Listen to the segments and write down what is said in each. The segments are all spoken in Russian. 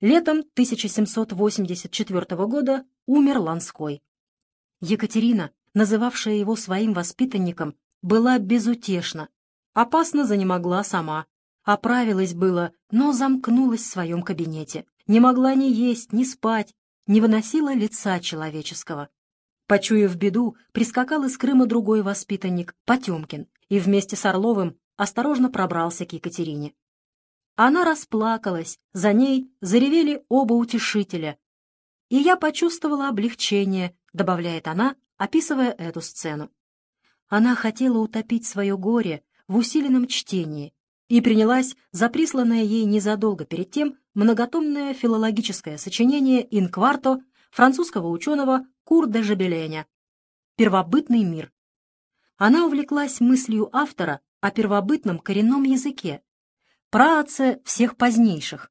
Летом 1784 года умер Ланской. Екатерина, называвшая его своим воспитанником, была безутешна, опасно занемогла сама, оправилась было, но замкнулась в своем кабинете, не могла ни есть, ни спать, не выносила лица человеческого. Почуяв беду, прискакал из Крыма другой воспитанник, Потемкин, и вместе с Орловым осторожно пробрался к Екатерине. Она расплакалась, за ней заревели оба утешителя. И я почувствовала облегчение, добавляет она, описывая эту сцену. Она хотела утопить свое горе в усиленном чтении и принялась за присланное ей незадолго перед тем многотомное филологическое сочинение «Инкварто» французского ученого Кур де Жабеленя «Первобытный мир». Она увлеклась мыслью автора о первобытном коренном языке, праотце всех позднейших.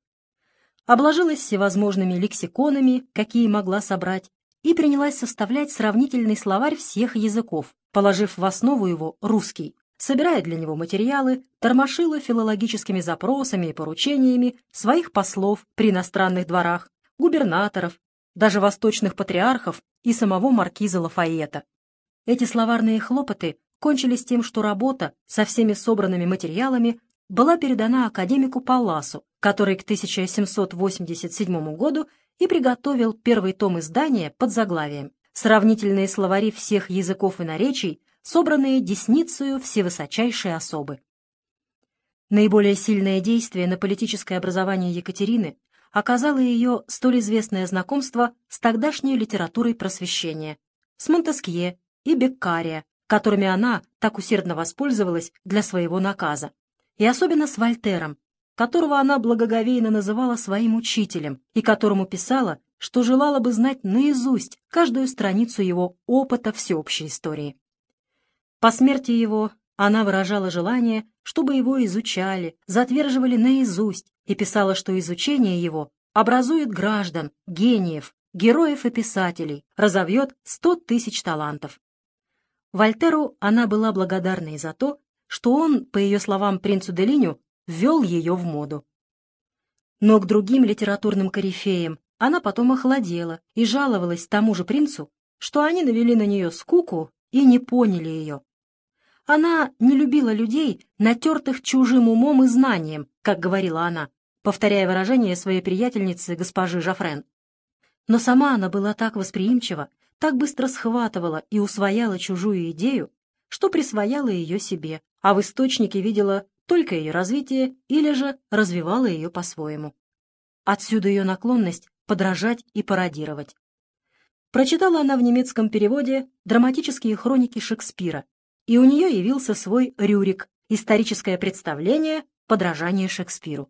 Обложилась всевозможными лексиконами, какие могла собрать, и принялась составлять сравнительный словарь всех языков, положив в основу его русский, собирая для него материалы, тормошила филологическими запросами и поручениями своих послов при иностранных дворах, губернаторов, даже восточных патриархов и самого маркиза Лафайета. Эти словарные хлопоты кончились тем, что работа со всеми собранными материалами была передана академику Палласу, который к 1787 году и приготовил первый том издания под заглавием «Сравнительные словари всех языков и наречий, собранные десницею всевысочайшей особы». Наиболее сильное действие на политическое образование Екатерины оказало ее столь известное знакомство с тогдашней литературой просвещения, с Монтескье и Беккария, которыми она так усердно воспользовалась для своего наказа и особенно с Вольтером, которого она благоговейно называла своим учителем и которому писала, что желала бы знать наизусть каждую страницу его опыта всеобщей истории. По смерти его она выражала желание, чтобы его изучали, затверживали наизусть и писала, что изучение его образует граждан, гениев, героев и писателей, разовьет сто тысяч талантов. Вольтеру она была благодарна и за то, что он, по ее словам принцу Делиню, ввел ее в моду. Но к другим литературным корифеям она потом охладела и жаловалась тому же принцу, что они навели на нее скуку и не поняли ее. Она не любила людей, натертых чужим умом и знанием, как говорила она, повторяя выражение своей приятельницы госпожи Жафрен. Но сама она была так восприимчива, так быстро схватывала и усвояла чужую идею, что присвояла ее себе, а в источнике видела только ее развитие или же развивала ее по-своему. Отсюда ее наклонность подражать и пародировать. Прочитала она в немецком переводе драматические хроники Шекспира, и у нее явился свой Рюрик, историческое представление, подражание Шекспиру.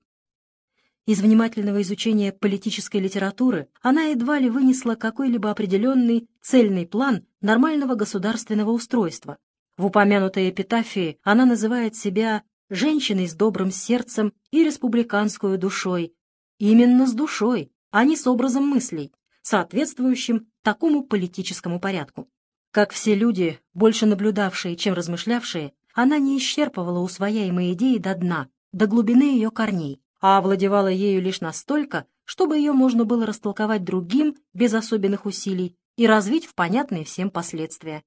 Из внимательного изучения политической литературы она едва ли вынесла какой-либо определенный цельный план нормального государственного устройства, в упомянутой эпитафии она называет себя женщиной с добрым сердцем и республиканскую душой. Именно с душой, а не с образом мыслей, соответствующим такому политическому порядку. Как все люди, больше наблюдавшие, чем размышлявшие, она не исчерпывала усвояемые идеи до дна, до глубины ее корней, а овладевала ею лишь настолько, чтобы ее можно было растолковать другим без особенных усилий и развить в понятные всем последствия.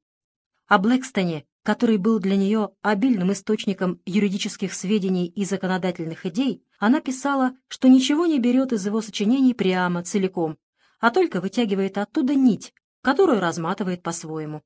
О Блэкстоне который был для нее обильным источником юридических сведений и законодательных идей, она писала, что ничего не берет из его сочинений прямо, целиком, а только вытягивает оттуда нить, которую разматывает по-своему.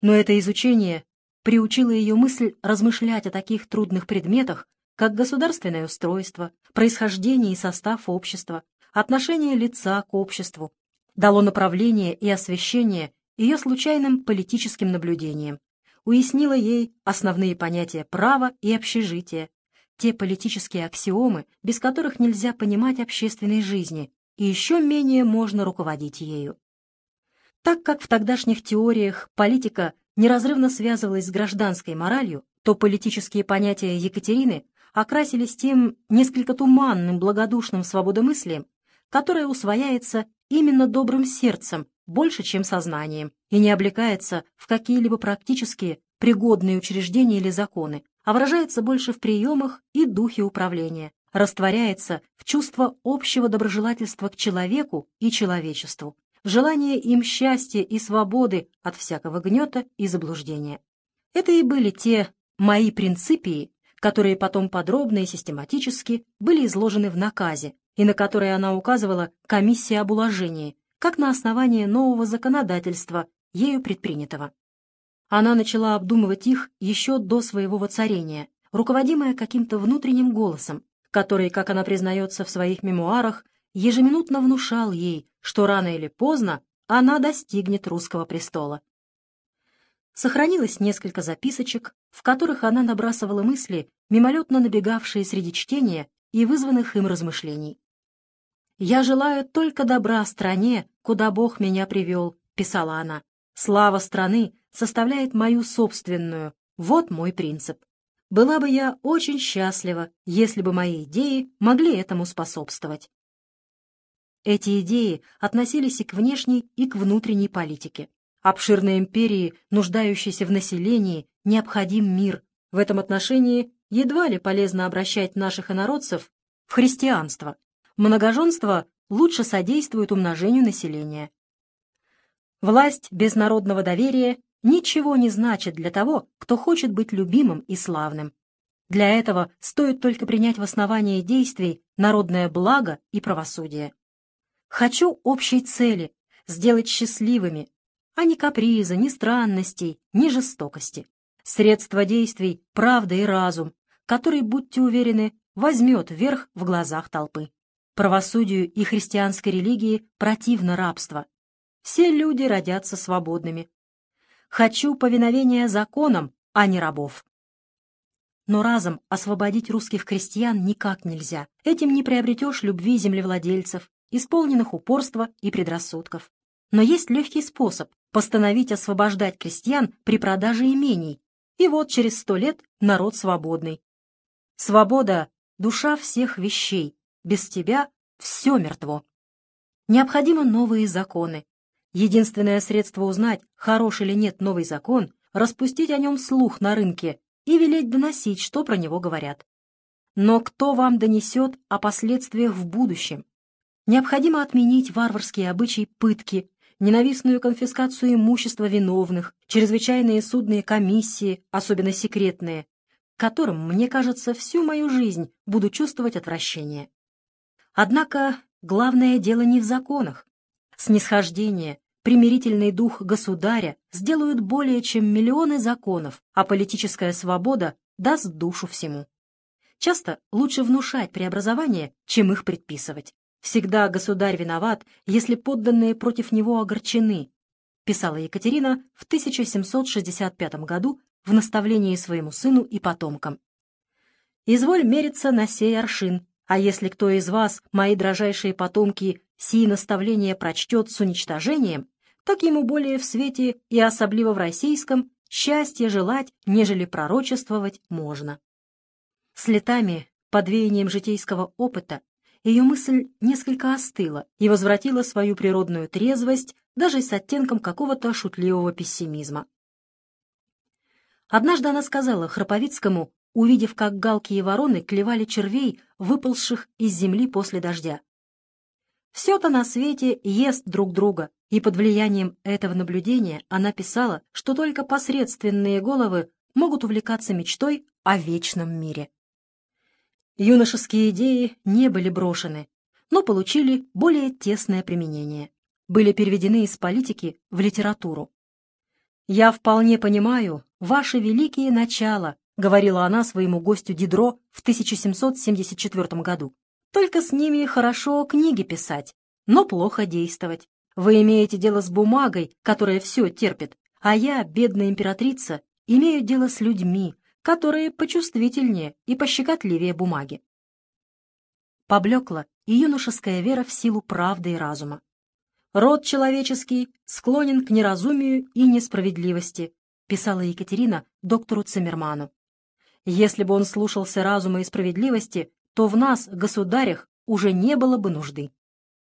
Но это изучение приучило ее мысль размышлять о таких трудных предметах, как государственное устройство, происхождение и состав общества, отношение лица к обществу, дало направление и освещение ее случайным политическим наблюдениям уяснила ей основные понятия права и общежития, те политические аксиомы, без которых нельзя понимать общественной жизни, и еще менее можно руководить ею. Так как в тогдашних теориях политика неразрывно связывалась с гражданской моралью, то политические понятия Екатерины окрасились тем несколько туманным, благодушным свободомыслием, которое усвояется именно добрым сердцем больше, чем сознанием, и не облекается в какие-либо практические пригодные учреждения или законы, а выражается больше в приемах и духе управления, растворяется в чувство общего доброжелательства к человеку и человечеству, в желание им счастья и свободы от всякого гнета и заблуждения. Это и были те «мои принципии», которые потом подробно и систематически были изложены в наказе, и на которые она указывала комиссия об уложении, как на основании нового законодательства, ею предпринятого. Она начала обдумывать их еще до своего воцарения, руководимая каким-то внутренним голосом, который, как она признается в своих мемуарах, ежеминутно внушал ей, что рано или поздно она достигнет русского престола. Сохранилось несколько записочек, в которых она набрасывала мысли, мимолетно набегавшие среди чтения и вызванных им размышлений. «Я желаю только добра стране, куда Бог меня привел», — писала она. «Слава страны составляет мою собственную. Вот мой принцип. Была бы я очень счастлива, если бы мои идеи могли этому способствовать». Эти идеи относились и к внешней, и к внутренней политике. Обширной империи, нуждающейся в населении, необходим мир. В этом отношении едва ли полезно обращать наших инородцев в христианство. Многоженство лучше содействует умножению населения. Власть без народного доверия ничего не значит для того, кто хочет быть любимым и славным. Для этого стоит только принять в основании действий народное благо и правосудие. Хочу общей цели — сделать счастливыми, а ни каприза, ни странностей, ни жестокости. Средства действий — правда и разум, который, будьте уверены, возьмет верх в глазах толпы. Правосудию и христианской религии противно рабство. Все люди родятся свободными. Хочу повиновения законам, а не рабов. Но разом освободить русских крестьян никак нельзя. Этим не приобретешь любви землевладельцев, исполненных упорства и предрассудков. Но есть легкий способ постановить освобождать крестьян при продаже имений, и вот через сто лет народ свободный. Свобода — душа всех вещей, без тебя все мертво. Необходимы новые законы. Единственное средство узнать, хорош или нет новый закон, распустить о нем слух на рынке и велеть доносить, что про него говорят. Но кто вам донесет о последствиях в будущем? Необходимо отменить варварские обычаи пытки, ненавистную конфискацию имущества виновных, чрезвычайные судные комиссии, особенно секретные, к которым, мне кажется, всю мою жизнь буду чувствовать отвращение. Однако главное дело не в законах. Снисхождение, примирительный дух государя сделают более чем миллионы законов, а политическая свобода даст душу всему. Часто лучше внушать преобразования, чем их предписывать. Всегда государь виноват, если подданные против него огорчены, писала Екатерина в 1765 году в наставлении своему сыну и потомкам. «Изволь мериться на сей аршин, а если кто из вас, мои дрожайшие потомки, сии наставления прочтет с уничтожением, так ему более в свете и особливо в российском счастье желать, нежели пророчествовать можно». С летами, под веянием житейского опыта, ее мысль несколько остыла и возвратила свою природную трезвость даже с оттенком какого-то шутливого пессимизма. Однажды она сказала Храповицкому, увидев, как галки и вороны клевали червей, выползших из земли после дождя. Все-то на свете ест друг друга, и под влиянием этого наблюдения она писала, что только посредственные головы могут увлекаться мечтой о вечном мире. Юношеские идеи не были брошены, но получили более тесное применение. Были переведены из политики в литературу. «Я вполне понимаю ваши великие начала», — говорила она своему гостю Дидро в 1774 году. «Только с ними хорошо книги писать, но плохо действовать. Вы имеете дело с бумагой, которая все терпит, а я, бедная императрица, имею дело с людьми, которые почувствительнее и пощекотливее бумаги. Поблекла и юношеская вера в силу правды и разума. «Род человеческий склонен к неразумию и несправедливости», писала Екатерина доктору Циммерману. «Если бы он слушался разума и справедливости, то в нас, государях, уже не было бы нужды».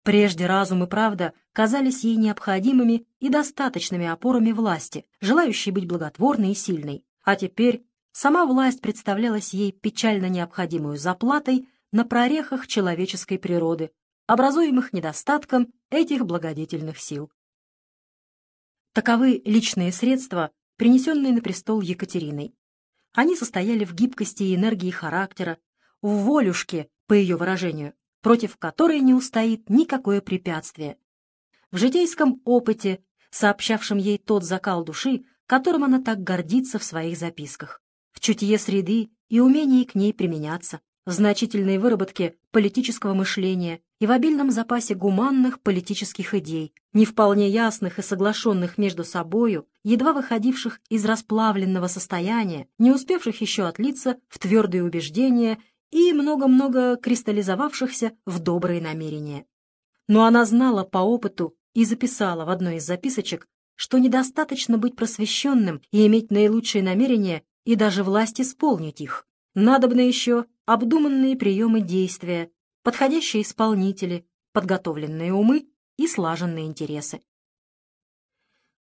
Прежде разум и правда казались ей необходимыми и достаточными опорами власти, желающей быть благотворной и сильной, а теперь Сама власть представлялась ей печально необходимую заплатой на прорехах человеческой природы, образуемых недостатком этих благодетельных сил. Таковы личные средства, принесенные на престол Екатериной. Они состояли в гибкости и энергии характера, в волюшке, по ее выражению, против которой не устоит никакое препятствие, в житейском опыте, сообщавшем ей тот закал души, которым она так гордится в своих записках, в чутье среды и умении к ней применяться, в значительной выработке политического мышления и в обильном запасе гуманных политических идей, не вполне ясных и соглашенных между собою, едва выходивших из расплавленного состояния, не успевших еще отлиться в твердые убеждения и много-много кристаллизовавшихся в добрые намерения. Но она знала по опыту и записала в одной из записочек, что недостаточно быть просвещенным и иметь наилучшие намерения и даже власть исполнить их. Надобно еще обдуманные приемы действия, подходящие исполнители, подготовленные умы и слаженные интересы.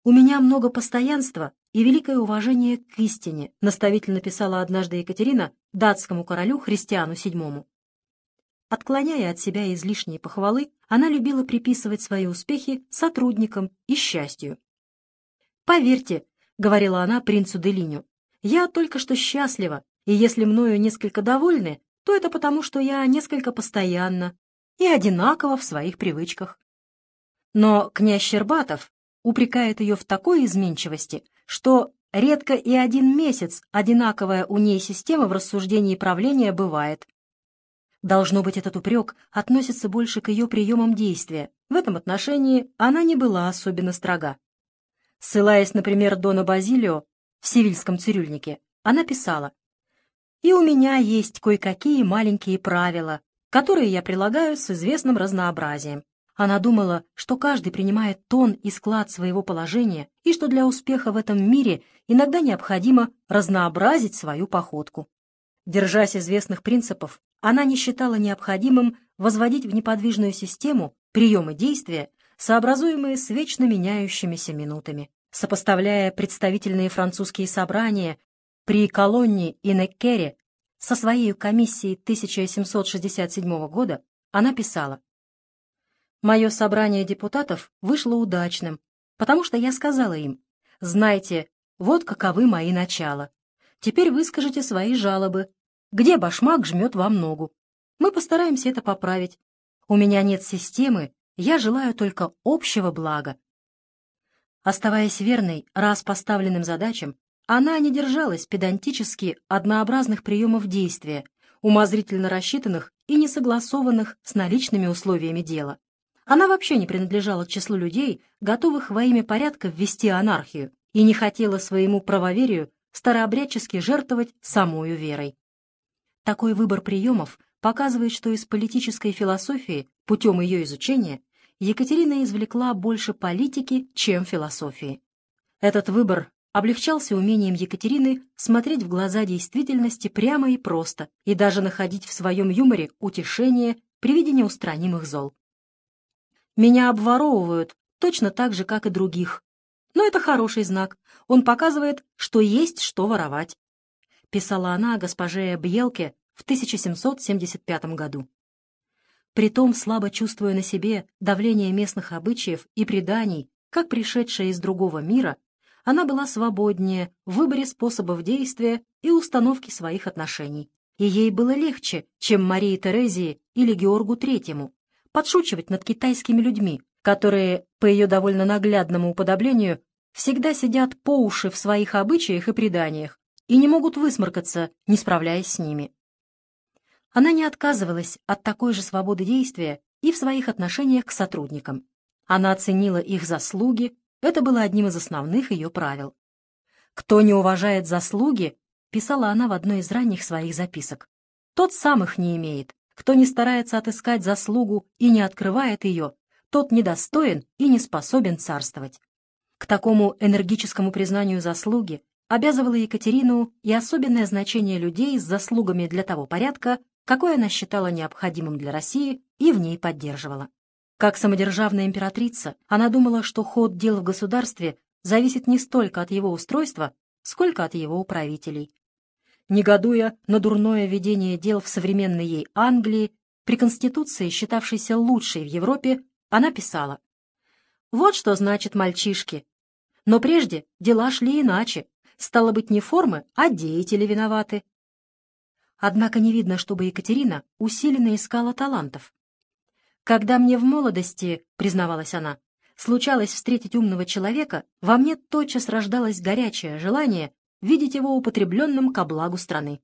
«У меня много постоянства и великое уважение к истине», наставительно писала однажды Екатерина датскому королю Христиану VII. Отклоняя от себя излишние похвалы, она любила приписывать свои успехи сотрудникам и счастью. «Поверьте», — говорила она принцу Делиню, — «я только что счастлива, и если мною несколько довольны, то это потому, что я несколько постоянно и одинаково в своих привычках. Но князь Щербатов упрекает ее в такой изменчивости, что редко и один месяц одинаковая у ней система в рассуждении правления бывает. Должно быть, этот упрек относится больше к ее приемам действия. В этом отношении она не была особенно строга. Ссылаясь, например, Дона Базилио в «Севильском цирюльнике», она писала и у меня есть кое-какие маленькие правила, которые я прилагаю с известным разнообразием. Она думала, что каждый принимает тон и склад своего положения, и что для успеха в этом мире иногда необходимо разнообразить свою походку. Держась известных принципов, она не считала необходимым возводить в неподвижную систему приемы действия, сообразуемые с вечно меняющимися минутами. Сопоставляя представительные французские собрания при колонне и Неккере со своей комиссией 1767 года она писала «Мое собрание депутатов вышло удачным, потому что я сказала им, знайте, вот каковы мои начала. Теперь выскажите свои жалобы. Где башмак жмет вам ногу? Мы постараемся это поправить. У меня нет системы, я желаю только общего блага. Оставаясь верной раз поставленным задачам, она не держалась педантически однообразных приемов действия, умозрительно рассчитанных и не согласованных с наличными условиями дела. Она вообще не принадлежала к числу людей, готовых во имя порядка ввести анархию, и не хотела своему правоверию старообрядчески жертвовать самою верой. Такой выбор приемов показывает, что из политической философии, путем ее изучения, Екатерина извлекла больше политики, чем философии. Этот выбор облегчался умением Екатерины смотреть в глаза действительности прямо и просто и даже находить в своем юморе утешение при виде неустранимых зол. «Меня обворовывают точно так же, как и других. Но это хороший знак. Он показывает, что есть что воровать», — писала она госпоже Бьелке в 1775 году. Притом, слабо чувствуя на себе давление местных обычаев и преданий, как пришедшая из другого мира, она была свободнее в выборе способов действия и установки своих отношений. И ей было легче, чем Марии Терезии или Георгу Третьему, подшучивать над китайскими людьми, которые, по ее довольно наглядному уподоблению, всегда сидят по уши в своих обычаях и преданиях и не могут высморкаться, не справляясь с ними. Она не отказывалась от такой же свободы действия и в своих отношениях к сотрудникам. Она оценила их заслуги, это было одним из основных ее правил. «Кто не уважает заслуги», — писала она в одной из ранних своих записок, «тот сам их не имеет. Кто не старается отыскать заслугу и не открывает ее, тот недостоин и не способен царствовать». К такому энергическому признанию заслуги обязывала Екатерину и особенное значение людей с заслугами для того порядка, какой она считала необходимым для России и в ней поддерживала. Как самодержавная императрица, она думала, что ход дел в государстве зависит не столько от его устройства, сколько от его управителей. негодуя на дурное ведение дел в современной ей Англии, при Конституции, считавшейся лучшей в Европе, она писала «Вот что значит мальчишки. Но прежде дела шли иначе. Стало быть, не формы, а деятели виноваты». Однако не видно, чтобы Екатерина усиленно искала талантов. «Когда мне в молодости, — признавалась она, — случалось встретить умного человека, во мне тотчас рождалось горячее желание видеть его употребленным ко благу страны.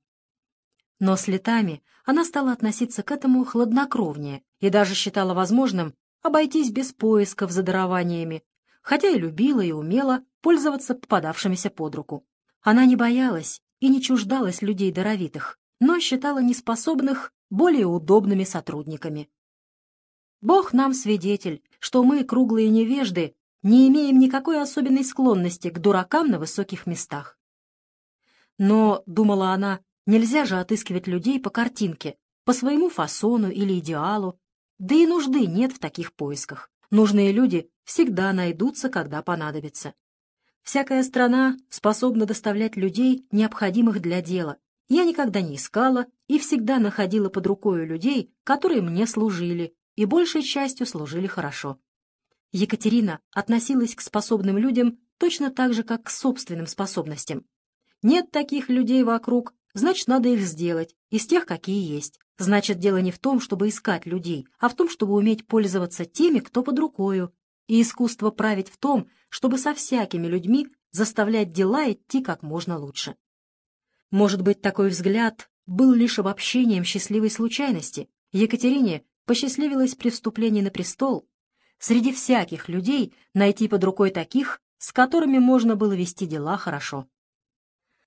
Но с летами она стала относиться к этому хладнокровнее и даже считала возможным обойтись без поисков за дарованиями, хотя и любила и умела пользоваться попадавшимися под руку. Она не боялась и не чуждалась людей даровитых, но считала неспособных более удобными сотрудниками. Бог нам свидетель, что мы, круглые невежды, не имеем никакой особенной склонности к дуракам на высоких местах. Но, думала она, нельзя же отыскивать людей по картинке, по своему фасону или идеалу, да и нужды нет в таких поисках. Нужные люди всегда найдутся, когда понадобится. Всякая страна способна доставлять людей, необходимых для дела. Я никогда не искала и всегда находила под рукой людей, которые мне служили, и большей частью служили хорошо. Екатерина относилась к способным людям точно так же, как к собственным способностям. Нет таких людей вокруг, значит, надо их сделать, из тех, какие есть. Значит, дело не в том, чтобы искать людей, а в том, чтобы уметь пользоваться теми, кто под рукою. И искусство править в том, чтобы со всякими людьми заставлять дела идти как можно лучше. Может быть, такой взгляд был лишь обобщением счастливой случайности. Екатерине посчастливилось при вступлении на престол среди всяких людей найти под рукой таких, с которыми можно было вести дела хорошо.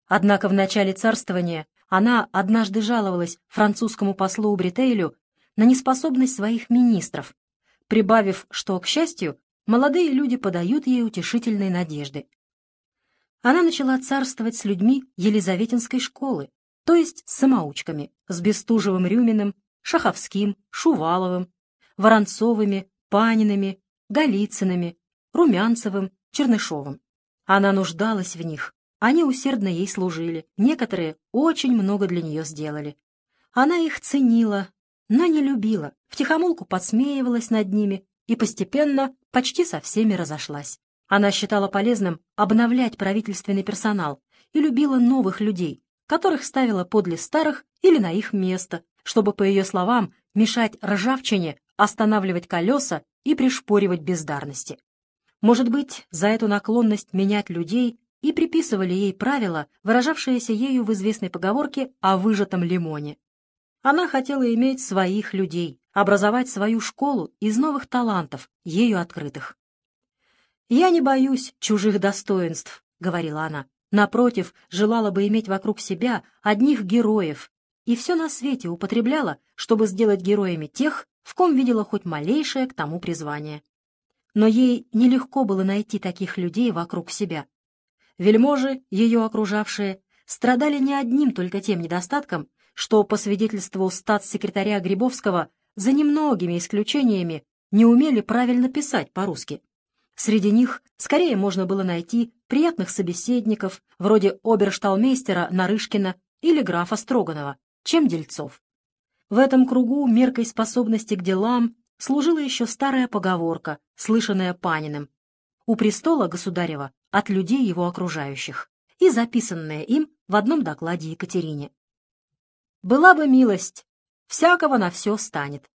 Однако в начале царствования она однажды жаловалась французскому послу Бритейлю на неспособность своих министров, прибавив, что, к счастью, молодые люди подают ей утешительные надежды. Она начала царствовать с людьми Елизаветинской школы, то есть с самоучками, с Бестужевым-Рюминым, Шаховским, Шуваловым, Воронцовыми, Паниными, Голицынами, Румянцевым, Чернышовым. Она нуждалась в них, они усердно ей служили, некоторые очень много для нее сделали. Она их ценила, но не любила, втихомолку подсмеивалась над ними и постепенно почти со всеми разошлась. Она считала полезным обновлять правительственный персонал и любила новых людей, которых ставила подле старых или на их место, чтобы, по ее словам, мешать ржавчине, останавливать колеса и пришпоривать бездарности. Может быть, за эту наклонность менять людей и приписывали ей правила, выражавшиеся ею в известной поговорке о выжатом лимоне. Она хотела иметь своих людей, образовать свою школу из новых талантов, ею открытых. «Я не боюсь чужих достоинств», — говорила она. «Напротив, желала бы иметь вокруг себя одних героев, и все на свете употребляла, чтобы сделать героями тех, в ком видела хоть малейшее к тому призвание. Но ей нелегко было найти таких людей вокруг себя. Вельможи, ее окружавшие, страдали не одним только тем недостатком, что, по свидетельству статс-секретаря Грибовского, за немногими исключениями не умели правильно писать по-русски. Среди них скорее можно было найти приятных собеседников, вроде обершталмейстера Нарышкина или графа Строганова, чем дельцов. В этом кругу меркой способности к делам служила еще старая поговорка, слышанная Паниным. У престола государева от людей его окружающих и записанное им в одном докладе Екатерине. «Была бы милость, всякого на все станет».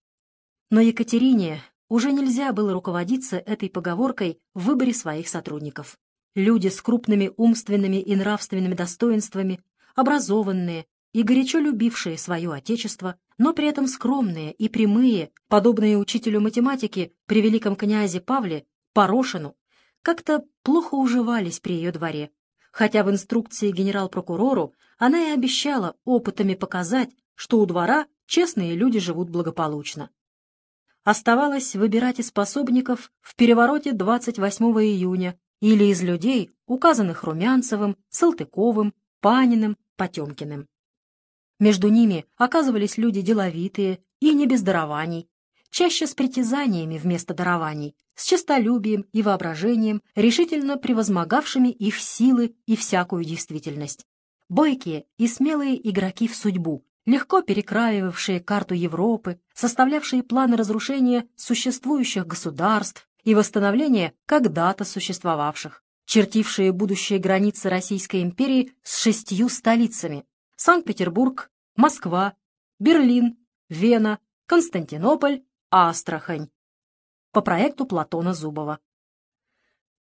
Но Екатерине уже нельзя было руководиться этой поговоркой в выборе своих сотрудников. Люди с крупными умственными и нравственными достоинствами, образованные и горячо любившие свое отечество, но при этом скромные и прямые, подобные учителю математики при великом князе Павле, Порошину, как-то плохо уживались при ее дворе, хотя в инструкции генерал-прокурору она и обещала опытами показать, что у двора честные люди живут благополучно. Оставалось выбирать из способников в перевороте 28 июня или из людей, указанных Румянцевым, Салтыковым, Паниным, Потемкиным. Между ними оказывались люди деловитые и не без дарований, чаще с притязаниями вместо дарований, с честолюбием и воображением, решительно превозмогавшими их силы и всякую действительность. бойкие и смелые игроки в судьбу, легко перекраивавшие карту Европы, составлявшие планы разрушения существующих государств и восстановления когда-то существовавших, чертившие будущие границы Российской империи с шестью столицами – Санкт-Петербург, Москва, Берлин, Вена, Константинополь, Астрахань. По проекту Платона Зубова.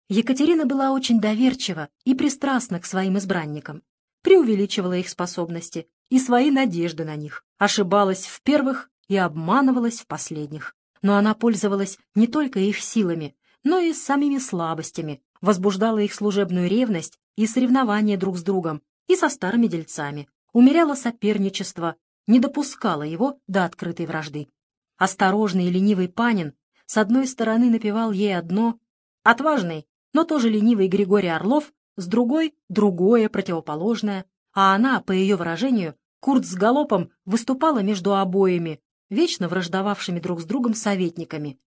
Екатерина была очень доверчива и пристрастна к своим избранникам, преувеличивала их способности и свои надежды на них, ошибалась в первых и обманывалась в последних. Но она пользовалась не только их силами, но и самими слабостями, возбуждала их служебную ревность и соревнования друг с другом, и со старыми дельцами, умеряла соперничество, не допускала его до открытой вражды. Осторожный и ленивый Панин с одной стороны напевал ей одно, отважный, но тоже ленивый Григорий Орлов, с другой — другое, противоположное, а она, по ее выражению, Курт с галопом выступала между обоими, вечно враждовавшими друг с другом советниками.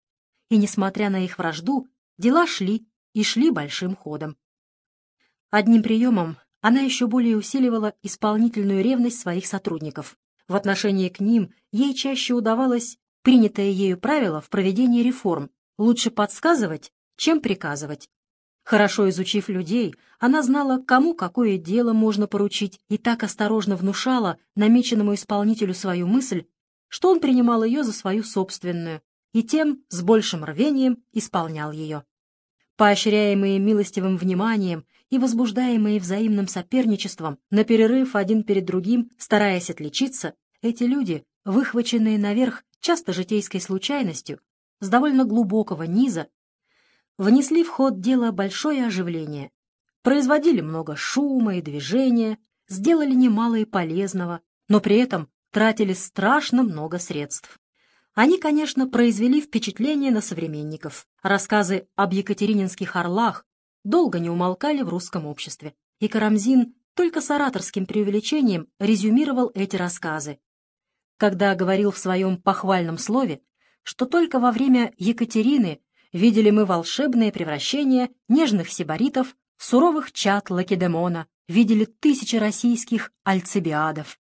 И, несмотря на их вражду, дела шли и шли большим ходом. Одним приемом она еще более усиливала исполнительную ревность своих сотрудников. В отношении к ним ей чаще удавалось принятое ею правило в проведении реформ лучше подсказывать, чем приказывать. Хорошо изучив людей, она знала, кому какое дело можно поручить, и так осторожно внушала намеченному исполнителю свою мысль, что он принимал ее за свою собственную, и тем с большим рвением исполнял ее. Поощряемые милостивым вниманием и возбуждаемые взаимным соперничеством, на перерыв один перед другим, стараясь отличиться, эти люди, выхваченные наверх часто житейской случайностью, с довольно глубокого низа, внесли в ход дела большое оживление, производили много шума и движения, сделали немало и полезного, но при этом тратили страшно много средств. Они, конечно, произвели впечатление на современников. Рассказы об екатерининских орлах долго не умолкали в русском обществе, и Карамзин только с ораторским преувеличением резюмировал эти рассказы, когда говорил в своем похвальном слове, что только во время Екатерины видели мы волшебное превращение нежных сибаритов в суровых чад Лакедемона, видели тысячи российских альцибиадов.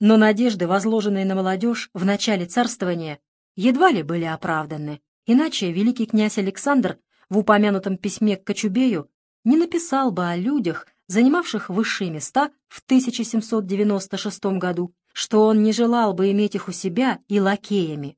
Но надежды, возложенные на молодежь в начале царствования, едва ли были оправданы, иначе великий князь Александр в упомянутом письме к Кочубею не написал бы о людях, занимавших высшие места в 1796 году что он не желал бы иметь их у себя и лакеями.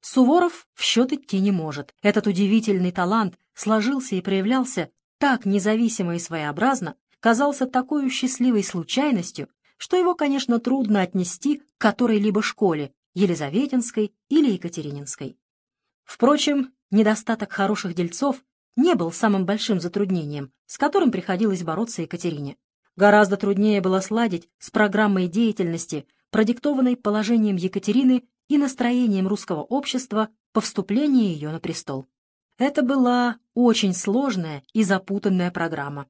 Суворов в счет идти не может. Этот удивительный талант сложился и проявлялся так независимо и своеобразно, казался такой счастливой случайностью, что его, конечно, трудно отнести к которой-либо школе, Елизаветинской или Екатерининской. Впрочем, недостаток хороших дельцов не был самым большим затруднением, с которым приходилось бороться Екатерине. Гораздо труднее было сладить с программой деятельности, продиктованной положением Екатерины и настроением русского общества по вступлению ее на престол. Это была очень сложная и запутанная программа.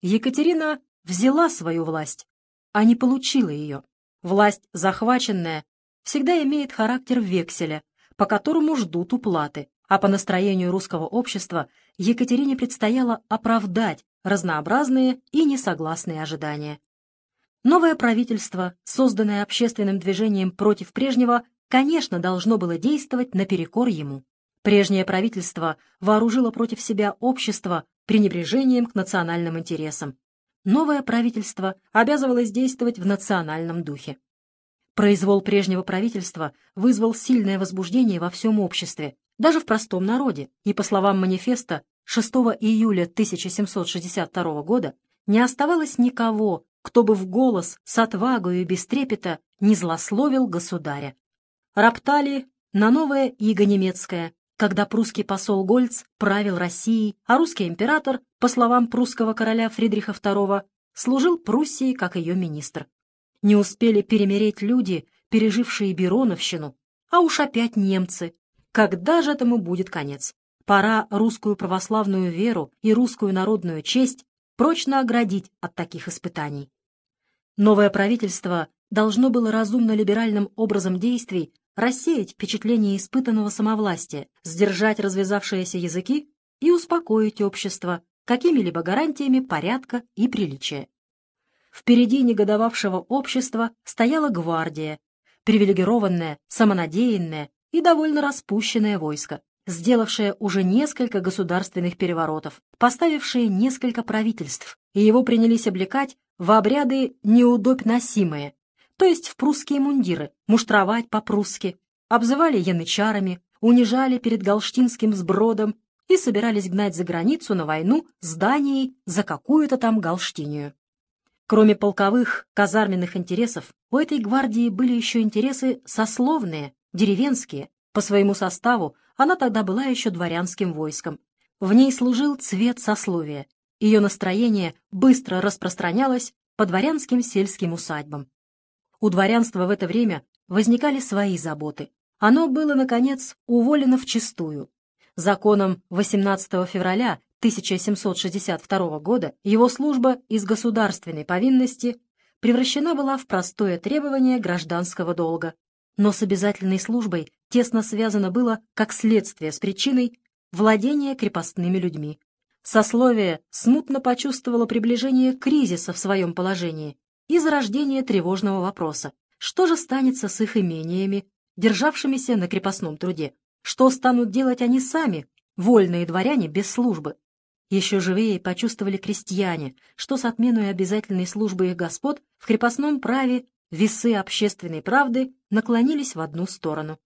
Екатерина взяла свою власть, а не получила ее. Власть, захваченная, всегда имеет характер векселя, по которому ждут уплаты, а по настроению русского общества Екатерине предстояло оправдать разнообразные и несогласные ожидания. Новое правительство, созданное общественным движением против прежнего, конечно, должно было действовать наперекор ему. Прежнее правительство вооружило против себя общество пренебрежением к национальным интересам. Новое правительство обязывалось действовать в национальном духе. Произвол прежнего правительства вызвал сильное возбуждение во всем обществе, даже в простом народе, и, по словам манифеста, 6 июля 1762 года не оставалось никого, кто бы в голос с отвагою и без трепета не злословил государя. Роптали на новое иго немецкое, когда прусский посол Гольц правил Россией, а русский император, по словам прусского короля Фридриха II, служил Пруссии как ее министр. Не успели перемереть люди, пережившие Бероновщину, а уж опять немцы. Когда же этому будет конец? Пора русскую православную веру и русскую народную честь прочно оградить от таких испытаний. Новое правительство должно было разумно-либеральным образом действий рассеять впечатление испытанного самовластия, сдержать развязавшиеся языки и успокоить общество какими-либо гарантиями порядка и приличия. впереди негодовавшего общества стояла гвардия, привилегированное, самонадеянное и довольно распущенное войско, сделавшее уже несколько государственных переворотов, поставившее несколько правительств, и его принялись облекать в обряды неудобносимые, то есть в прусские мундиры, муштровать по-прусски, обзывали янычарами, унижали перед галштинским сбродом и собирались гнать за границу на войну с Данией за какую-то там Галштинию. Кроме полковых, казарменных интересов, у этой гвардии были еще интересы сословные, деревенские. По своему составу она тогда была еще дворянским войском. В ней служил цвет сословия. Ее настроение быстро распространялось по дворянским сельским усадьбам. У дворянства в это время возникали свои заботы. Оно было, наконец, уволено вчистую. Законом 18 февраля 1762 года его служба из государственной повинности превращена была в простое требование гражданского долга. Но с обязательной службой тесно связано было, как следствие с причиной, владения крепостными людьми. Сословие смутно почувствовало приближение кризиса в своем положении и зарождение тревожного вопроса. Что же станется с их имениями, державшимися на крепостном труде? Что станут делать они сами, вольные дворяне без службы? Еще живее почувствовали крестьяне, что с отменой обязательной службы их господ в крепостном праве весы общественной правды наклонились в одну сторону.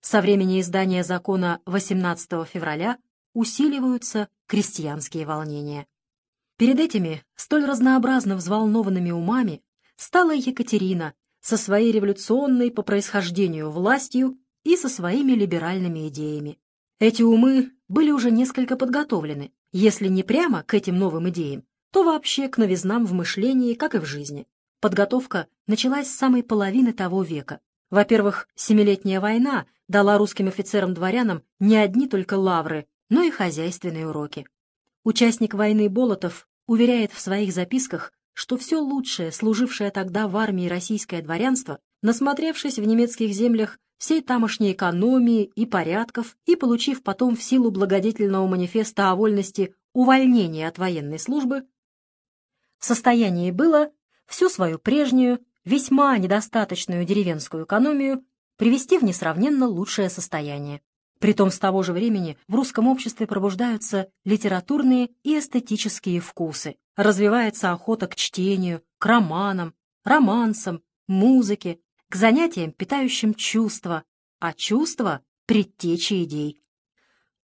Со времени издания закона 18 февраля усиливаются крестьянские волнения. Перед этими столь разнообразно взволнованными умами стала Екатерина со своей революционной по происхождению властью и со своими либеральными идеями. Эти умы были уже несколько подготовлены, если не прямо к этим новым идеям, то вообще к новизнам в мышлении, как и в жизни. Подготовка началась с самой половины того века. Во-первых, Семилетняя война дала русским офицерам-дворянам не одни только лавры, но и хозяйственные уроки. Участник войны Болотов уверяет в своих записках, что все лучшее, служившее тогда в армии российское дворянство, насмотревшись в немецких землях всей тамошней экономии и порядков и получив потом в силу благодетельного манифеста о вольности увольнение от военной службы, в состоянии было всю свою прежнюю, весьма недостаточную деревенскую экономию привести в несравненно лучшее состояние. Притом с того же времени в русском обществе пробуждаются литературные и эстетические вкусы, развивается охота к чтению, к романам, романсам, музыке, к занятиям, питающим чувства, а чувства — предтечи идей.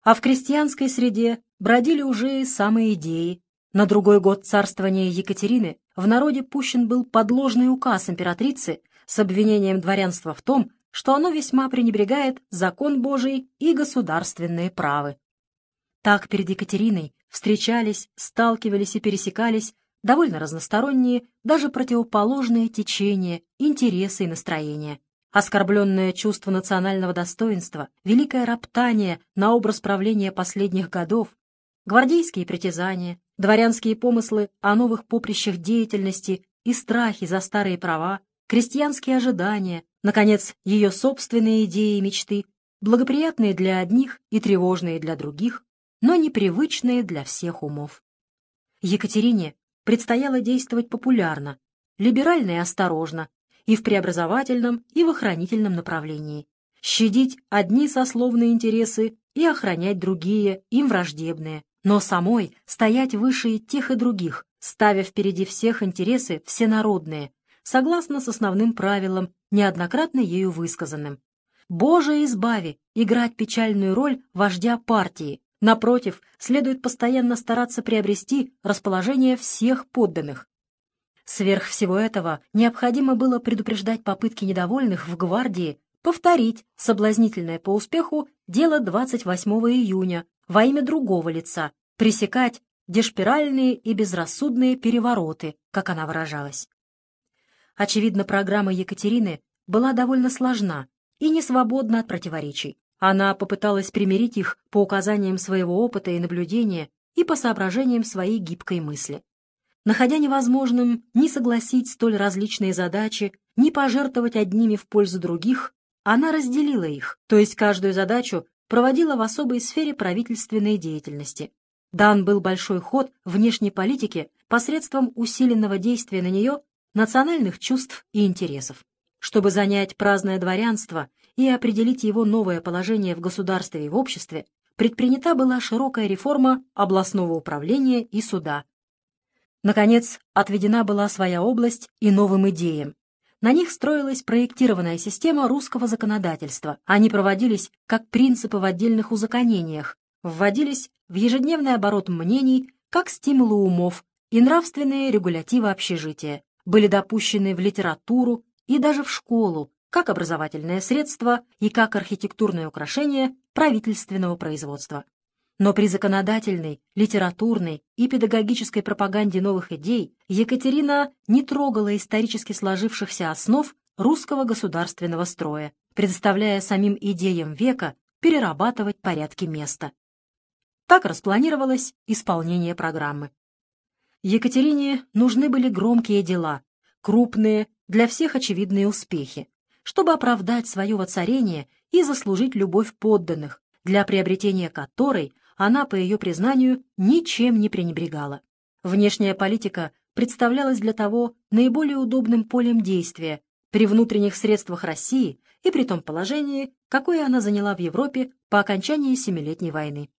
А в крестьянской среде бродили уже и самые идеи. На другой год царствования Екатерины в народе пущен был подложный указ императрицы с обвинением дворянства в том, что оно весьма пренебрегает закон Божий и государственные правы. Так перед Екатериной встречались, сталкивались и пересекались довольно разносторонние, даже противоположные течения, интересы и настроения. Оскорбленное чувство национального достоинства, великое роптание на образ правления последних годов, гвардейские притязания, дворянские помыслы о новых поприщах деятельности и страхи за старые права, крестьянские ожидания, наконец, ее собственные идеи и мечты, благоприятные для одних и тревожные для других, но непривычные для всех умов. Екатерине предстояло действовать популярно, либерально и осторожно, и в преобразовательном, и в охранительном направлении, щадить одни сословные интересы и охранять другие, им враждебные, но самой стоять выше и тех и других, ставя впереди всех интересы всенародные, согласно с основным правилам, неоднократно ею высказанным. «Боже, избави!» играть печальную роль вождя партии, Напротив, следует постоянно стараться приобрести расположение всех подданных. Сверх всего этого необходимо было предупреждать попытки недовольных в гвардии повторить соблазнительное по успеху дело 28 июня во имя другого лица, пресекать дешпиральные и безрассудные перевороты, как она выражалась. Очевидно, программа Екатерины была довольно сложна и не свободна от противоречий. Она попыталась примирить их по указаниям своего опыта и наблюдения и по соображениям своей гибкой мысли. Находя невозможным ни согласить столь различные задачи, ни пожертвовать одними в пользу других, она разделила их, то есть каждую задачу проводила в особой сфере правительственной деятельности. Дан был большой ход внешней политики посредством усиленного действия на нее национальных чувств и интересов. Чтобы занять праздное дворянство и определить его новое положение в государстве и в обществе, предпринята была широкая реформа областного управления и суда. Наконец, отведена была своя область и новым идеям. На них строилась проектированная система русского законодательства. Они проводились как принципы в отдельных узаконениях, вводились в ежедневный оборот мнений, как стимулы умов и нравственные регулятивы общежития, были допущены в литературу и даже в школу, как образовательное средство и как архитектурное украшение правительственного производства. Но при законодательной, литературной и педагогической пропаганде новых идей Екатерина не трогала исторически сложившихся основ русского государственного строя, предоставляя самим идеям века перерабатывать порядки места. Так распланировалось исполнение программы. Екатерине нужны были громкие дела, крупные, для всех очевидные успехи, чтобы оправдать свое воцарение и заслужить любовь подданных, для приобретения которой она, по ее признанию, ничем не пренебрегала. Внешняя политика представлялась для того наиболее удобным полем действия при внутренних средствах России и при том положении, какое она заняла в Европе по окончании Семилетней войны.